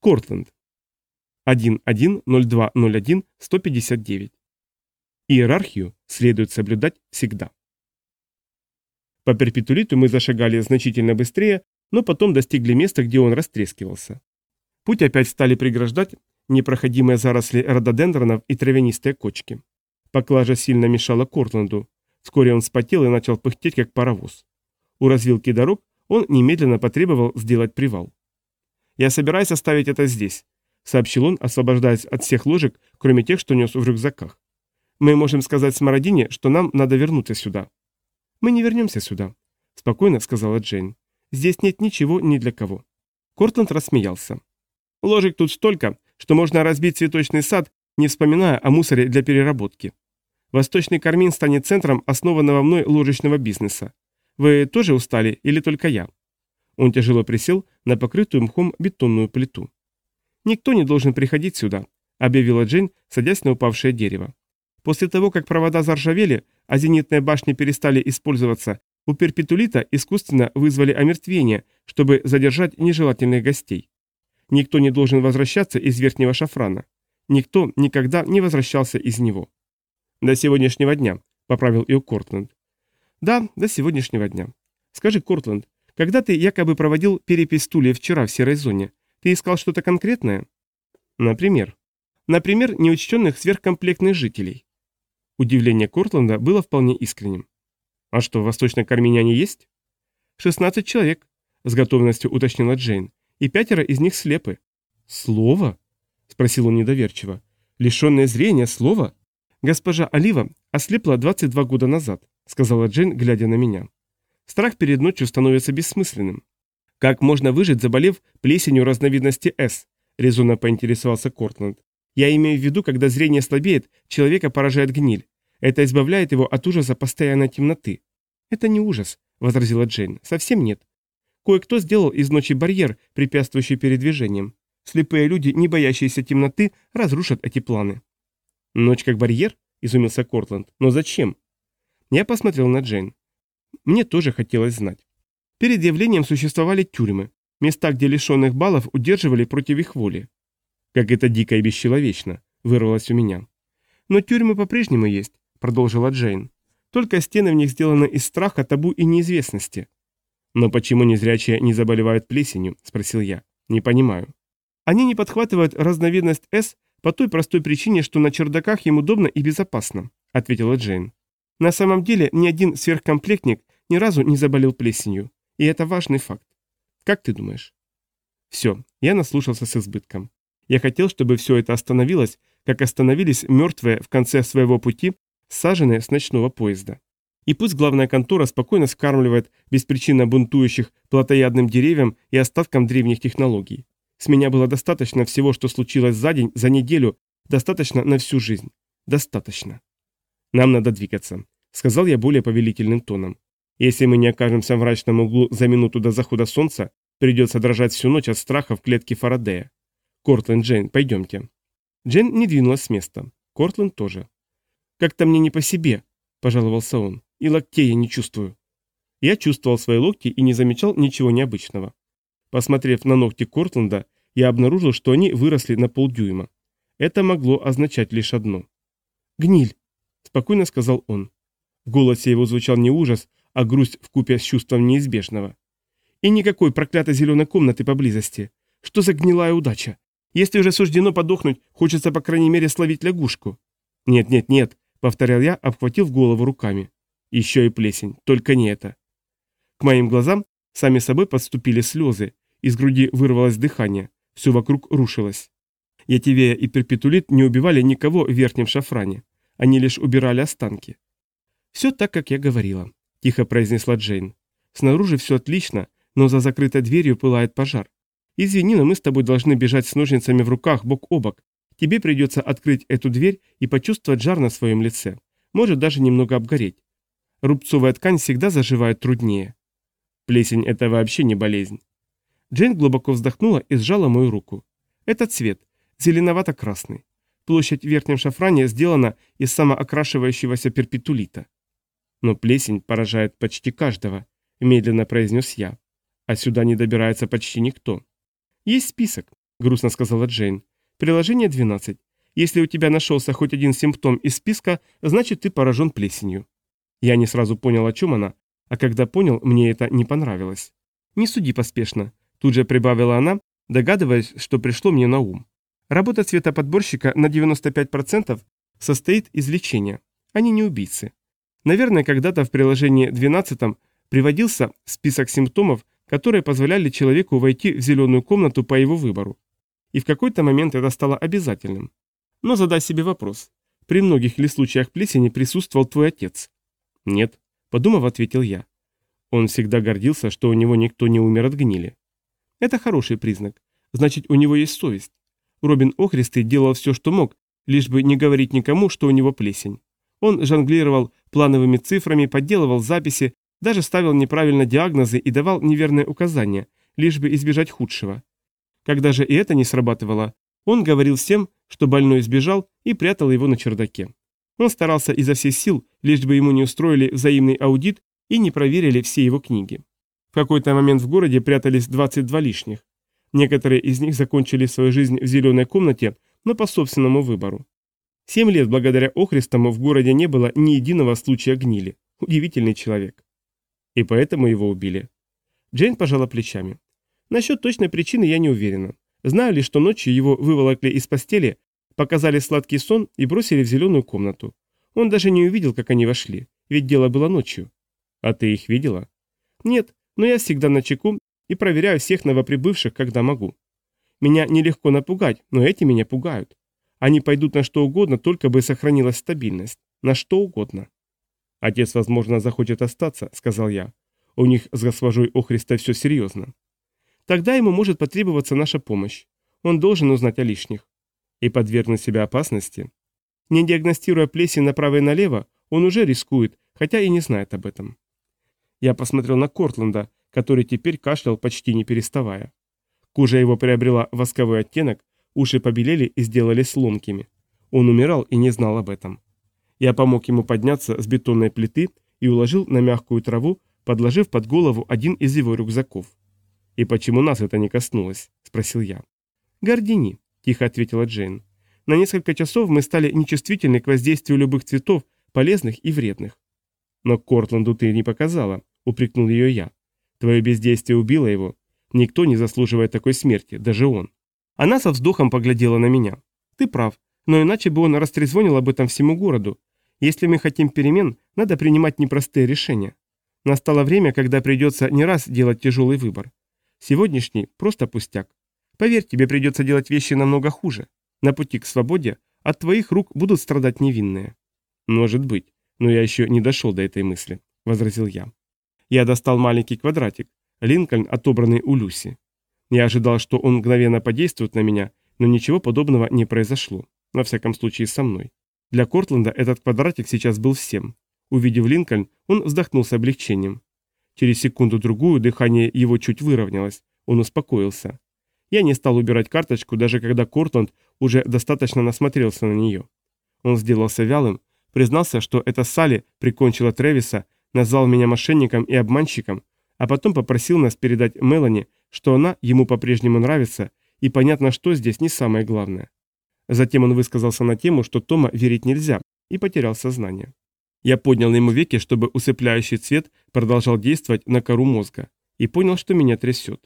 Кортленд. 110201-159. Иерархию следует соблюдать всегда. По перпетулиту мы зашагали значительно быстрее, но потом достигли места, где он растрескивался. Путь опять стали преграждать непроходимые заросли рододендронов и травянистые кочки. Поклажа сильно мешала Кортленду. Вскоре он вспотел и начал пыхтеть, как паровоз. У развилки дорог он немедленно потребовал сделать привал. «Я собираюсь оставить это здесь», — сообщил он, освобождаясь от всех ложек, кроме тех, что нес в рюкзаках. «Мы можем сказать Смородине, что нам надо вернуться сюда». «Мы не вернемся сюда», — спокойно сказала Джейн. «Здесь нет ничего ни для кого». Кортленд рассмеялся. «Ложек тут столько, что можно разбить цветочный сад, не вспоминая о мусоре для переработки. Восточный кармин станет центром основанного мной ложечного бизнеса. Вы тоже устали или только я?» Он тяжело присел на покрытую мхом бетонную плиту. «Никто не должен приходить сюда», — объявила Джейн, садясь на упавшее дерево. «После того, как провода заржавели, а зенитные башни перестали использоваться, у перпетулита искусственно вызвали омертвение, чтобы задержать нежелательных гостей. Никто не должен возвращаться из верхнего шафрана. Никто никогда не возвращался из него. До сегодняшнего дня, поправил ее Кортленд. Да, до сегодняшнего дня. Скажи, Кортленд, когда ты якобы проводил перепись стульев вчера в серой зоне, ты искал что-то конкретное? Например. Например, неучтенных сверхкомплектных жителей. Удивление Кортленда было вполне искренним. А что, в Восточной Кармине они есть? 16 человек, с готовностью уточнила Джейн, и пятеро из них слепы. Слово? Спросил он недоверчиво. Лишенное зрения слово? Госпожа Олива ослепла 22 года назад, сказала Джейн, глядя на меня. Страх перед ночью становится бессмысленным. Как можно выжить, заболев плесенью разновидности С? резонно поинтересовался Кортленд. Я имею в виду, когда зрение слабеет, человека поражает гниль. Это избавляет его от ужаса постоянной темноты. Это не ужас, возразила Джейн. Совсем нет. Кое-кто сделал из ночи барьер, препятствующий передвижениям. Слепые люди, не боящиеся темноты, разрушат эти планы. Ночь как барьер? Изумился Кортленд. Но зачем? Я посмотрел на Джейн. Мне тоже хотелось знать. Перед явлением существовали тюрьмы, места, где лишенных баллов удерживали против их воли. Как это дико и бесчеловечно, вырвалось у меня. Но тюрьмы по-прежнему есть, продолжила Джейн. Только стены в них сделаны из страха, табу и неизвестности. Но почему незрячие не заболевают плесенью? спросил я. Не понимаю. Они не подхватывают разновидность С по той простой причине, что на чердаках им удобно и безопасно, ответила Джейн. На самом деле ни один сверхкомплектник ни разу не заболел плесенью, и это важный факт. Как ты думаешь? Все, я наслушался с избытком. Я хотел, чтобы все это остановилось, как остановились мертвые в конце своего пути, саженные с ночного поезда. И пусть главная контора спокойно скармливает беспричинно бунтующих плотоядным деревьям и остаткам древних технологий. С меня было достаточно всего, что случилось за день, за неделю, достаточно на всю жизнь. Достаточно. Нам надо двигаться, сказал я более повелительным тоном. Если мы не окажемся в мрачном углу за минуту до захода солнца, придется дрожать всю ночь от страха в клетке Фарадея. Кортленд, Джейн, пойдемте». Джейн не двинулась с места. Кортленд тоже. «Как-то мне не по себе», – пожаловался он. «И локтей я не чувствую». Я чувствовал свои локти и не замечал ничего необычного. Посмотрев на ногти Кортленда, я обнаружил, что они выросли на полдюйма. Это могло означать лишь одно. «Гниль», – спокойно сказал он. В голосе его звучал не ужас, а грусть вкупе с чувством неизбежного. «И никакой проклятой зеленой комнаты поблизости. Что за гнилая удача? Если уже суждено подохнуть, хочется, по крайней мере, словить лягушку. Нет, нет, нет, повторял я, обхватив голову руками. Еще и плесень, только не это. К моим глазам сами собой подступили слезы, из груди вырвалось дыхание, все вокруг рушилось. Ятивея и перпетулит не убивали никого в верхнем шафране, они лишь убирали останки. «Все так, как я говорила», – тихо произнесла Джейн. «Снаружи все отлично, но за закрытой дверью пылает пожар. Извини, но мы с тобой должны бежать с ножницами в руках бок о бок. Тебе придется открыть эту дверь и почувствовать жар на своем лице. Может даже немного обгореть. Рубцовая ткань всегда заживает труднее. Плесень – это вообще не болезнь. Джейн глубоко вздохнула и сжала мою руку. Это цвет, зеленовато-красный. Площадь в верхнем шафране сделана из самоокрашивающегося перпетулита. Но плесень поражает почти каждого, медленно произнес я. А сюда не добирается почти никто. Есть список. грустно сказала Джейн. Приложение 12. Если у тебя нашелся хоть один симптом из списка, значит ты поражен плесенью. Я не сразу понял, о чем она, а когда понял, мне это не понравилось. Не суди поспешно, тут же прибавила она, догадываясь, что пришло мне на ум. Работа цветоподборщика на 95% состоит из лечения. Они не убийцы. Наверное, когда-то в приложении 12 приводился список симптомов, которые позволяли человеку войти в зеленую комнату по его выбору. И в какой-то момент это стало обязательным. Но задай себе вопрос. При многих ли случаях плесени присутствовал твой отец? Нет, подумав, ответил я. Он всегда гордился, что у него никто не умер от гнили. Это хороший признак. Значит, у него есть совесть. Робин Охристый делал все, что мог, лишь бы не говорить никому, что у него плесень. Он жонглировал плановыми цифрами, подделывал записи, даже ставил неправильно диагнозы и давал неверные указания, лишь бы избежать худшего. Когда же и это не срабатывало, он говорил всем, что больной сбежал и прятал его на чердаке. Он старался изо всех сил, лишь бы ему не устроили взаимный аудит и не проверили все его книги. В какой-то момент в городе прятались 22 лишних. Некоторые из них закончили свою жизнь в зеленой комнате, но по собственному выбору. Семь лет благодаря Охристому в городе не было ни единого случая гнили. Удивительный человек. И поэтому его убили. Джейн пожала плечами. Насчет точной причины я не уверена. Знаю лишь, что ночью его выволокли из постели, показали сладкий сон и бросили в зеленую комнату. Он даже не увидел, как они вошли, ведь дело было ночью. А ты их видела? Нет, но я всегда на чеку и проверяю всех новоприбывших, когда могу. Меня нелегко напугать, но эти меня пугают. Они пойдут на что угодно, только бы сохранилась стабильность. На что угодно. Отец, возможно, захочет остаться, сказал я. У них с госпожой Охриста все серьезно. Тогда ему может потребоваться наша помощь. Он должен узнать о лишних. И подвергнуть себя опасности. Не диагностируя плесень направо и налево, он уже рискует, хотя и не знает об этом. Я посмотрел на Кортленда, который теперь кашлял почти не переставая. Кожа его приобрела восковой оттенок, уши побелели и сделались ломкими. Он умирал и не знал об этом. Я помог ему подняться с бетонной плиты и уложил на мягкую траву, подложив под голову один из его рюкзаков. «И почему нас это не коснулось?» – спросил я. «Гордини», – тихо ответила Джейн. «На несколько часов мы стали нечувствительны к воздействию любых цветов, полезных и вредных». «Но Кортланду ты не показала», – упрекнул ее я. «Твое бездействие убило его. Никто не заслуживает такой смерти, даже он». Она со вздохом поглядела на меня. «Ты прав, но иначе бы он растрезвонил об этом всему городу. Если мы хотим перемен, надо принимать непростые решения. Настало время, когда придется не раз делать тяжелый выбор. Сегодняшний – просто пустяк. Поверь, тебе придется делать вещи намного хуже. На пути к свободе от твоих рук будут страдать невинные». «Может быть, но я еще не дошел до этой мысли», – возразил я. Я достал маленький квадратик, Линкольн, отобранный у Люси. Я ожидал, что он мгновенно подействует на меня, но ничего подобного не произошло. Во всяком случае, со мной. Для Кортленда этот квадратик сейчас был всем. Увидев Линкольн, он вздохнул с облегчением. Через секунду-другую дыхание его чуть выровнялось, он успокоился. Я не стал убирать карточку, даже когда Кортленд уже достаточно насмотрелся на нее. Он сделался вялым, признался, что это Салли прикончила Тревиса, назвал меня мошенником и обманщиком, а потом попросил нас передать Мелани, что она ему по-прежнему нравится, и понятно, что здесь не самое главное. Затем он высказался на тему, что Тома верить нельзя, и потерял сознание. Я поднял ему веки, чтобы усыпляющий цвет продолжал действовать на кору мозга, и понял, что меня трясет.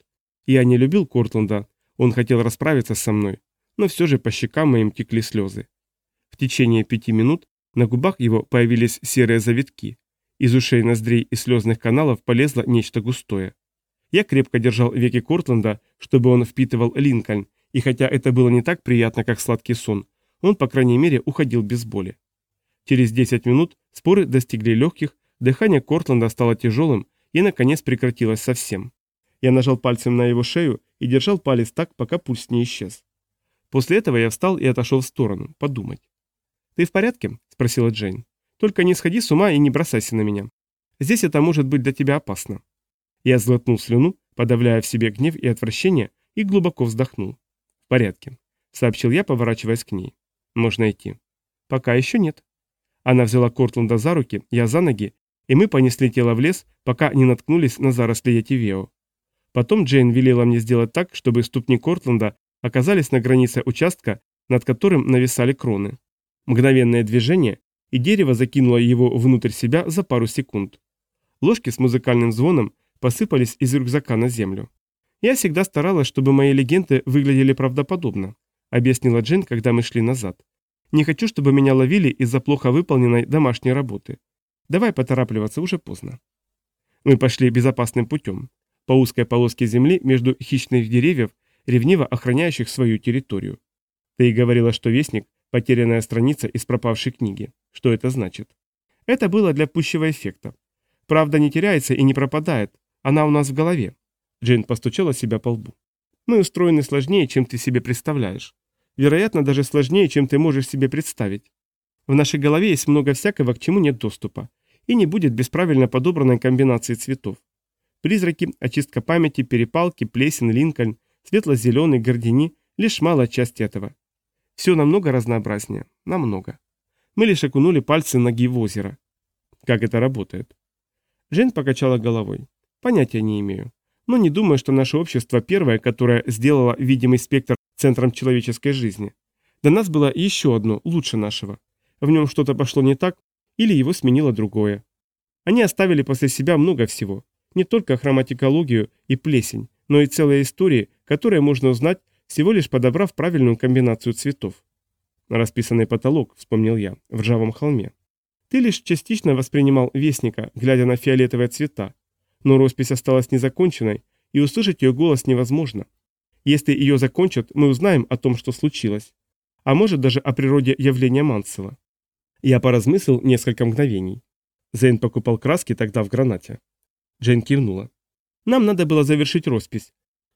Я не любил Кортленда, он хотел расправиться со мной, но все же по щекам моим текли слезы. В течение пяти минут на губах его появились серые завитки. Из ушей, ноздрей и слезных каналов полезло нечто густое. Я крепко держал веки Кортленда, чтобы он впитывал Линкольн, и хотя это было не так приятно, как сладкий сон, он, по крайней мере, уходил без боли. Через 10 минут споры достигли легких, дыхание Кортленда стало тяжелым и, наконец, прекратилось совсем. Я нажал пальцем на его шею и держал палец так, пока пульс не исчез. После этого я встал и отошел в сторону, подумать. «Ты в порядке?» – спросила Джейн. «Только не сходи с ума и не бросайся на меня. Здесь это может быть для тебя опасно». Я сглотнул слюну, подавляя в себе гнев и отвращение, и глубоко вздохнул. «В порядке», — сообщил я, поворачиваясь к ней. «Можно идти». «Пока еще нет». Она взяла Кортленда за руки, я за ноги, и мы понесли тело в лес, пока не наткнулись на заросли Ятивео. Потом Джейн велела мне сделать так, чтобы ступни Кортленда оказались на границе участка, над которым нависали кроны. Мгновенное движение, и дерево закинуло его внутрь себя за пару секунд. Ложки с музыкальным звоном посыпались из рюкзака на землю. «Я всегда старалась, чтобы мои легенды выглядели правдоподобно», объяснила Джен, когда мы шли назад. «Не хочу, чтобы меня ловили из-за плохо выполненной домашней работы. Давай поторапливаться, уже поздно». Мы пошли безопасным путем. По узкой полоске земли между хищных деревьев, ревниво охраняющих свою территорию. Ты говорила, что Вестник – потерянная страница из пропавшей книги. Что это значит? Это было для пущего эффекта. Правда не теряется и не пропадает, она у нас в голове. Джейн постучала себя по лбу. Мы устроены сложнее, чем ты себе представляешь. Вероятно, даже сложнее, чем ты можешь себе представить. В нашей голове есть много всякого, к чему нет доступа. И не будет без правильно подобранной комбинации цветов. Призраки, очистка памяти, перепалки, плесен, линкольн, светло-зеленый, гордини – лишь малая часть этого. Все намного разнообразнее. Намного. Мы лишь окунули пальцы ноги в озеро. Как это работает? Жен покачала головой. Понятия не имею. Но не думаю, что наше общество первое, которое сделало видимый спектр центром человеческой жизни. До нас было еще одно, лучше нашего. В нем что-то пошло не так, или его сменило другое. Они оставили после себя много всего. Не только хроматикологию и плесень, но и целые истории, которые можно узнать всего лишь подобрав правильную комбинацию цветов. Расписанный потолок, вспомнил я, в ржавом холме. Ты лишь частично воспринимал вестника, глядя на фиолетовые цвета, но роспись осталась незаконченной, и услышать ее голос невозможно. Если ее закончат, мы узнаем о том, что случилось. А может даже о природе явления Мансела. Я поразмыслил несколько мгновений. Зейн покупал краски тогда в гранате. Джейн кивнула. Нам надо было завершить роспись,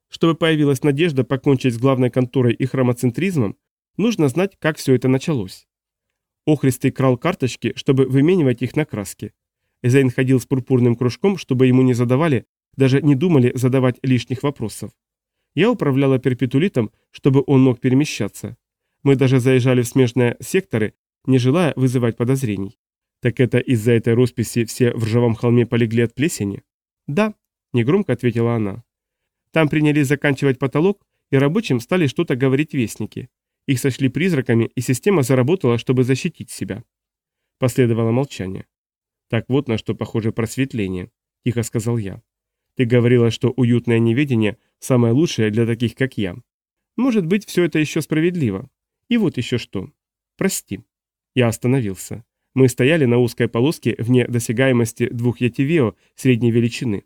чтобы появилась надежда покончить с главной конторой и хромоцентризмом, нужно знать, как все это началось. Охристый крал карточки, чтобы выменивать их на краски. Эзейн ходил с пурпурным кружком, чтобы ему не задавали, даже не думали задавать лишних вопросов. Я управляла перпетулитом, чтобы он мог перемещаться. Мы даже заезжали в смежные секторы, не желая вызывать подозрений. Так это из-за этой росписи все в ржавом холме полегли от плесени? Да, негромко ответила она. Там принялись заканчивать потолок, и рабочим стали что-то говорить вестники. Их сошли призраками, и система заработала, чтобы защитить себя. Последовало молчание. «Так вот на что похоже просветление», – тихо сказал я. «Ты говорила, что уютное неведение – самое лучшее для таких, как я. Может быть, все это еще справедливо. И вот еще что. Прости». Я остановился. Мы стояли на узкой полоске вне досягаемости двух ятивео средней величины.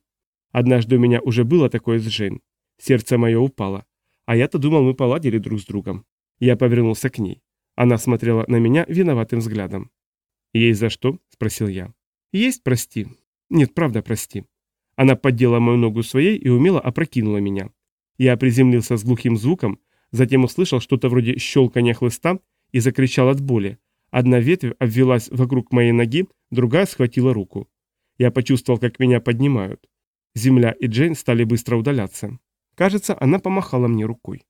Однажды у меня уже было такое с Жень. Сердце мое упало. А я-то думал, мы поладили друг с другом. Я повернулся к ней. Она смотрела на меня виноватым взглядом. «Есть за что?» – спросил я. «Есть, прости. Нет, правда, прости». Она поддела мою ногу своей и умело опрокинула меня. Я приземлился с глухим звуком, затем услышал что-то вроде щелкания хлыста и закричал от боли. Одна ветвь обвелась вокруг моей ноги, другая схватила руку. Я почувствовал, как меня поднимают. Земля и Джейн стали быстро удаляться. Кажется, она помахала мне рукой.